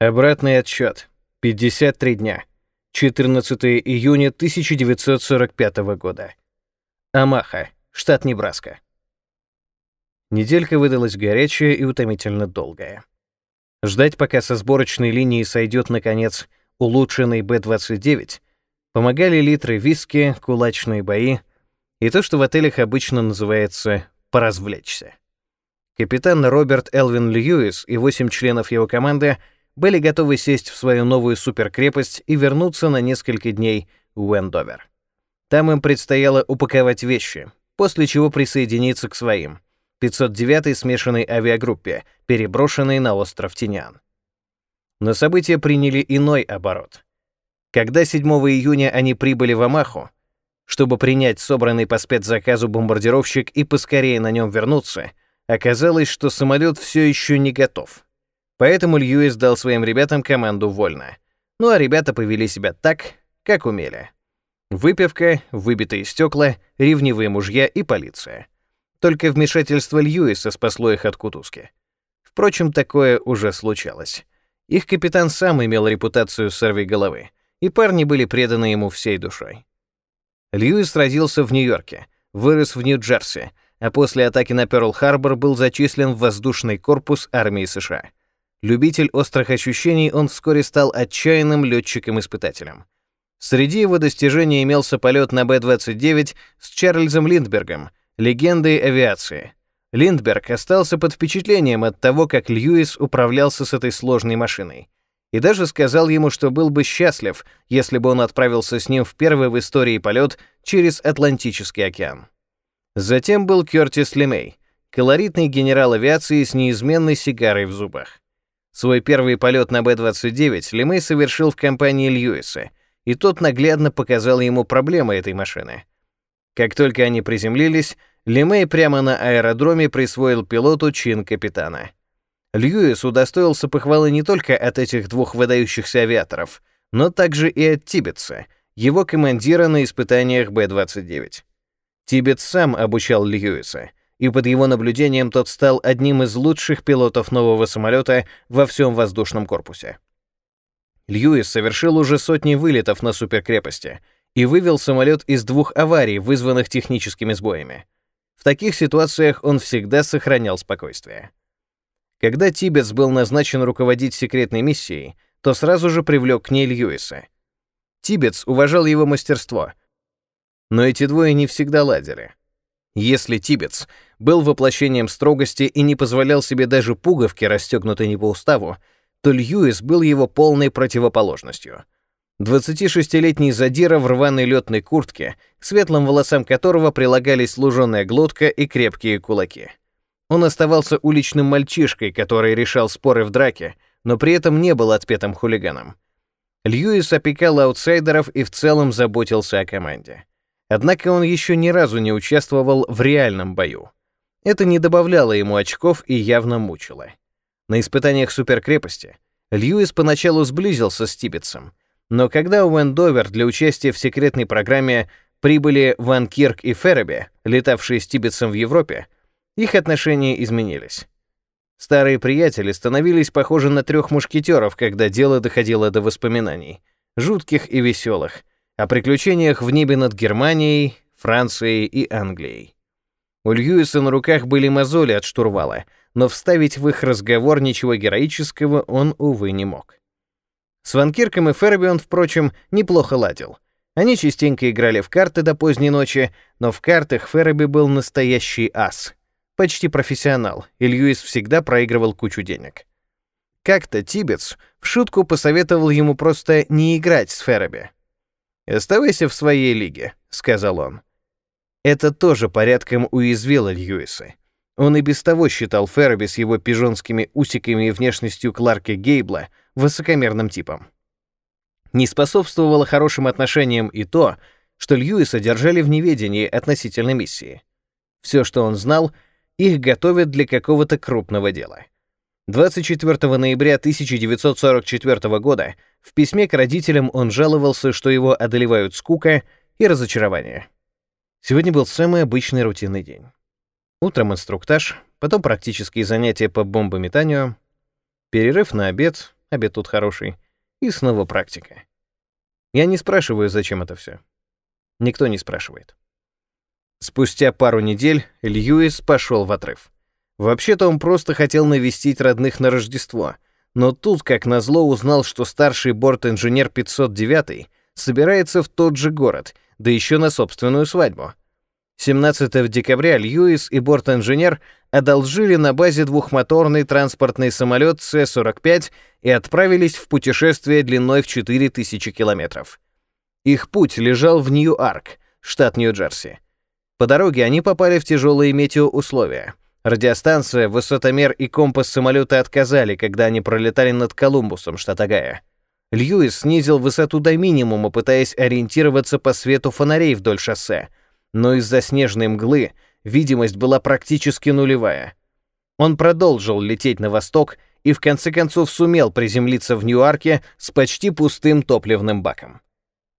Обратный отсчет. 53 дня. 14 июня 1945 года. Амаха, штат Небраска. Неделька выдалась горячая и утомительно долгая. Ждать, пока со сборочной линии сойдет, наконец, улучшенный Б-29, помогали литры виски, кулачные бои и то, что в отелях обычно называется «поразвлечься». Капитан Роберт Элвин Льюис и восемь членов его команды — были готовы сесть в свою новую суперкрепость и вернуться на несколько дней в Уэндовер. Там им предстояло упаковать вещи, после чего присоединиться к своим, 509-й смешанной авиагруппе, переброшенной на остров Тинян. Но события приняли иной оборот. Когда 7 июня они прибыли в Амаху, чтобы принять собранный по спецзаказу бомбардировщик и поскорее на нем вернуться, оказалось, что самолет все еще не готов. Поэтому Льюис дал своим ребятам команду вольно. Ну а ребята повели себя так, как умели. Выпивка, выбитые стекла, ревнивые мужья и полиция. Только вмешательство Льюиса спасло их от кутузки. Впрочем, такое уже случалось. Их капитан сам имел репутацию головы, и парни были преданы ему всей душой. Льюис родился в Нью-Йорке, вырос в Нью-Джерси, а после атаки на Пёрл-Харбор был зачислен в воздушный корпус армии США. Любитель острых ощущений, он вскоре стал отчаянным летчиком-испытателем. Среди его достижений имелся полет на Б-29 с Чарльзом Линдбергом, легендой авиации. Линдберг остался под впечатлением от того, как Льюис управлялся с этой сложной машиной. И даже сказал ему, что был бы счастлив, если бы он отправился с ним в первый в истории полет через Атлантический океан. Затем был Кёртис Лемей, колоритный генерал авиации с неизменной сигарой в зубах. Свой первый полет на Б-29 Лемей совершил в компании Льюиса, и тот наглядно показал ему проблемы этой машины. Как только они приземлились, Лемей прямо на аэродроме присвоил пилоту чин капитана. Льюис удостоился похвалы не только от этих двух выдающихся авиаторов, но также и от Тибетса, его командира на испытаниях Б-29. Тибет сам обучал Льюиса — и под его наблюдением тот стал одним из лучших пилотов нового самолета во всем воздушном корпусе. Льюис совершил уже сотни вылетов на суперкрепости и вывел самолет из двух аварий, вызванных техническими сбоями. В таких ситуациях он всегда сохранял спокойствие. Когда Тибетс был назначен руководить секретной миссией, то сразу же привлек к ней Льюиса. Тибетс уважал его мастерство, но эти двое не всегда ладили. Если Тибетс был воплощением строгости и не позволял себе даже пуговки, расстегнутой не по уставу, то Льюис был его полной противоположностью. 26-летний задира в рваной летной куртке, к светлым волосам которого прилагались служенная глотка и крепкие кулаки. Он оставался уличным мальчишкой, который решал споры в драке, но при этом не был отпетым хулиганом. Льюис опекал аутсайдеров и в целом заботился о команде. Однако он еще ни разу не участвовал в реальном бою. Это не добавляло ему очков и явно мучило. На испытаниях суперкрепости Льюис поначалу сблизился с Тибетсом, но когда Уэндовер для участия в секретной программе прибыли Ван Кирк и Ферреби, летавшие с Тибетсом в Европе, их отношения изменились. Старые приятели становились похожи на трех мушкетеров, когда дело доходило до воспоминаний, жутких и веселых, о приключениях в небе над Германией, Францией и Англией. У Льюиса на руках были мозоли от штурвала, но вставить в их разговор ничего героического он, увы, не мог. С Ванкирком и Ферби он, впрочем, неплохо ладил. Они частенько играли в карты до поздней ночи, но в картах Ферби был настоящий ас. Почти профессионал, и Льюис всегда проигрывал кучу денег. Как-то Тибетс в шутку посоветовал ему просто не играть с Ферби. «Оставайся в своей лиге», — сказал он. Это тоже порядком уязвило Льюиса. Он и без того считал Ферби с его пижонскими усиками и внешностью Кларка Гейбла высокомерным типом. Не способствовало хорошим отношениям и то, что Льюиса держали в неведении относительно миссии. Все, что он знал, их готовят для какого-то крупного дела. 24 ноября 1944 года в письме к родителям он жаловался, что его одолевают скука и разочарование. Сегодня был самый обычный рутинный день. Утром инструктаж, потом практические занятия по бомбометанию, перерыв на обед, обед тут хороший, и снова практика. Я не спрашиваю, зачем это все. Никто не спрашивает. Спустя пару недель Льюис пошел в отрыв. Вообще-то он просто хотел навестить родных на Рождество, но тут, как назло, узнал, что старший борт-инженер 509 собирается в тот же город, да еще на собственную свадьбу. 17 декабря Льюис и борт-инженер одолжили на базе двухмоторный транспортный самолет С-45 и отправились в путешествие длиной в 4000 километров. Их путь лежал в Нью-Арк, штат Нью-Джерси. По дороге они попали в тяжелые метеоусловия. Радиостанция, высотомер и компас самолета отказали, когда они пролетали над Колумбусом, штат Огайо. Льюис снизил высоту до минимума, пытаясь ориентироваться по свету фонарей вдоль шоссе, но из-за снежной мглы видимость была практически нулевая. Он продолжил лететь на восток и в конце концов сумел приземлиться в Ньюарке с почти пустым топливным баком.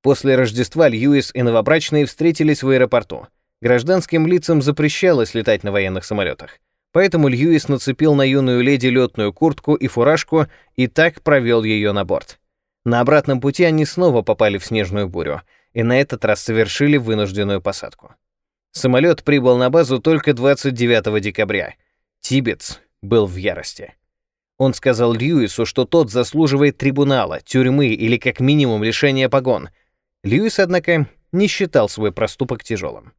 После Рождества Льюис и новобрачные встретились в аэропорту. Гражданским лицам запрещалось летать на военных самолетах. Поэтому Льюис нацепил на юную леди летную куртку и фуражку и так провел ее на борт. На обратном пути они снова попали в снежную бурю, и на этот раз совершили вынужденную посадку. Самолет прибыл на базу только 29 декабря. Тибетс был в ярости. Он сказал Льюису, что тот заслуживает трибунала, тюрьмы или как минимум лишения погон. Льюис, однако, не считал свой проступок тяжелым.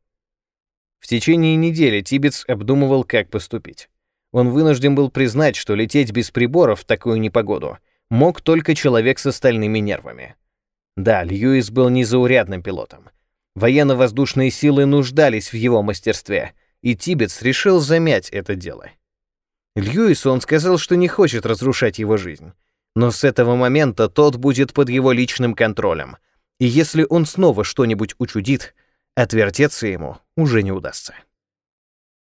В течение недели Тибетс обдумывал, как поступить. Он вынужден был признать, что лететь без приборов в такую непогоду — мог только человек с остальными нервами. Да, Льюис был незаурядным пилотом. Военно-воздушные силы нуждались в его мастерстве, и Тибетс решил замять это дело. Льюису он сказал, что не хочет разрушать его жизнь. Но с этого момента тот будет под его личным контролем. И если он снова что-нибудь учудит, отвертеться ему уже не удастся.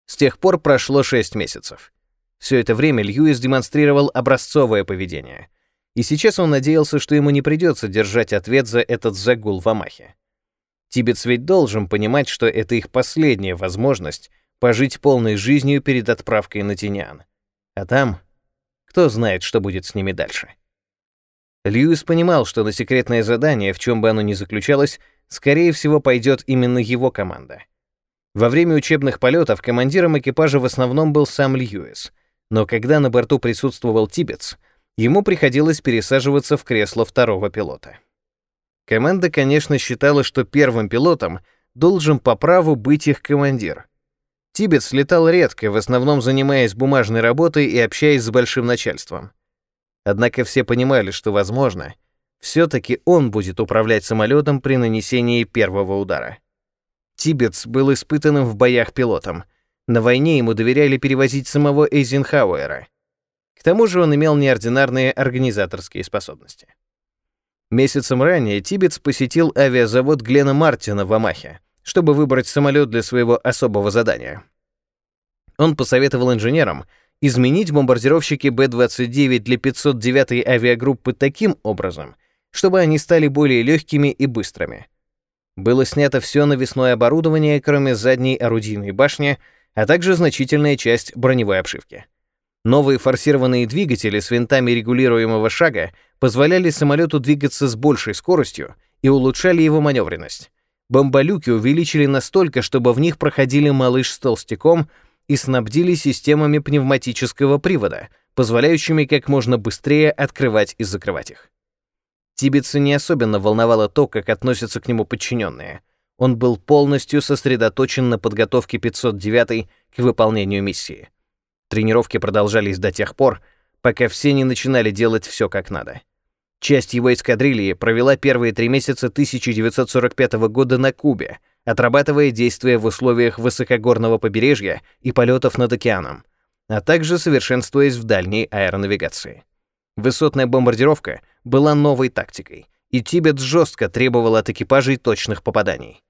С тех пор прошло шесть месяцев. Все это время Льюис демонстрировал образцовое поведение — и сейчас он надеялся, что ему не придется держать ответ за этот загул в Амахе. Тибетс ведь должен понимать, что это их последняя возможность пожить полной жизнью перед отправкой на Тиньян. А там, кто знает, что будет с ними дальше. Льюис понимал, что на секретное задание, в чем бы оно ни заключалось, скорее всего, пойдет именно его команда. Во время учебных полетов командиром экипажа в основном был сам Льюис, но когда на борту присутствовал Тибетс, ему приходилось пересаживаться в кресло второго пилота. Команда, конечно, считала, что первым пилотом должен по праву быть их командир. Тибет летал редко, в основном занимаясь бумажной работой и общаясь с большим начальством. Однако все понимали, что, возможно, все-таки он будет управлять самолетом при нанесении первого удара. Тибетс был испытанным в боях пилотом. На войне ему доверяли перевозить самого Эйзенхауэра. К тому же он имел неординарные организаторские способности. Месяцем ранее Тибетс посетил авиазавод Глена Мартина в Амахе, чтобы выбрать самолет для своего особого задания. Он посоветовал инженерам изменить бомбардировщики Б-29 для 509-й авиагруппы таким образом, чтобы они стали более легкими и быстрыми. Было снято все навесное оборудование, кроме задней орудийной башни, а также значительная часть броневой обшивки. Новые форсированные двигатели с винтами регулируемого шага позволяли самолету двигаться с большей скоростью и улучшали его маневренность. Бомболюки увеличили настолько, чтобы в них проходили малыш с толстяком и снабдили системами пневматического привода, позволяющими как можно быстрее открывать и закрывать их. Тибетса не особенно волновало то, как относятся к нему подчиненные. Он был полностью сосредоточен на подготовке 509 к выполнению миссии. Тренировки продолжались до тех пор, пока все не начинали делать все как надо. Часть его эскадрильи провела первые три месяца 1945 года на Кубе, отрабатывая действия в условиях высокогорного побережья и полетов над океаном, а также совершенствуясь в дальней аэронавигации. Высотная бомбардировка была новой тактикой, и Тибет жестко требовал от экипажей точных попаданий.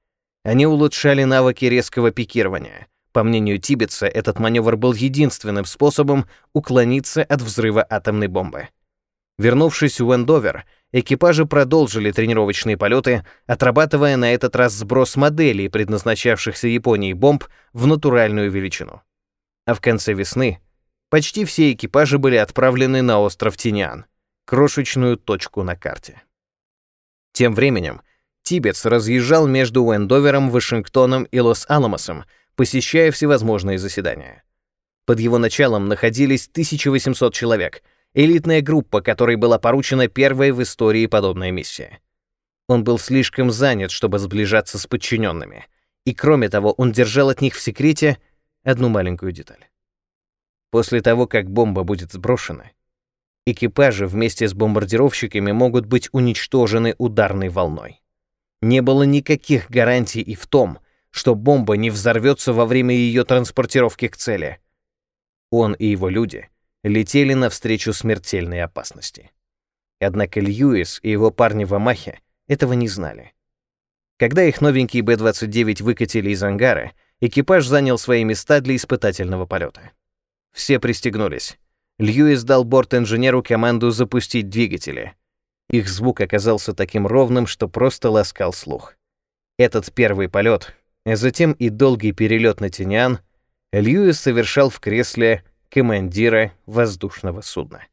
Они улучшали навыки резкого пикирования, по мнению Тибетса, этот маневр был единственным способом уклониться от взрыва атомной бомбы. Вернувшись в Уэндовер, экипажи продолжили тренировочные полеты, отрабатывая на этот раз сброс моделей, предназначавшихся Японии бомб, в натуральную величину. А в конце весны почти все экипажи были отправлены на остров Тинян. Крошечную точку на карте. Тем временем Тибетс разъезжал между Уэндовером, Вашингтоном и Лос-Аламосом, посещая всевозможные заседания. Под его началом находились 1800 человек, элитная группа, которой была поручена первая в истории подобная миссия. Он был слишком занят, чтобы сближаться с подчиненными, и кроме того, он держал от них в секрете одну маленькую деталь. После того, как бомба будет сброшена, экипажи вместе с бомбардировщиками могут быть уничтожены ударной волной. Не было никаких гарантий и в том, что бомба не взорвется во время ее транспортировки к цели. Он и его люди летели навстречу смертельной опасности. Однако Льюис и его парни в Амахе этого не знали. Когда их новенький Б-29 выкатили из ангара, экипаж занял свои места для испытательного полета. Все пристегнулись. Льюис дал борт-инженеру команду запустить двигатели. Их звук оказался таким ровным, что просто ласкал слух. Этот первый полет, а затем и долгий перелет на Тиниан, Льюис совершал в кресле командира воздушного судна.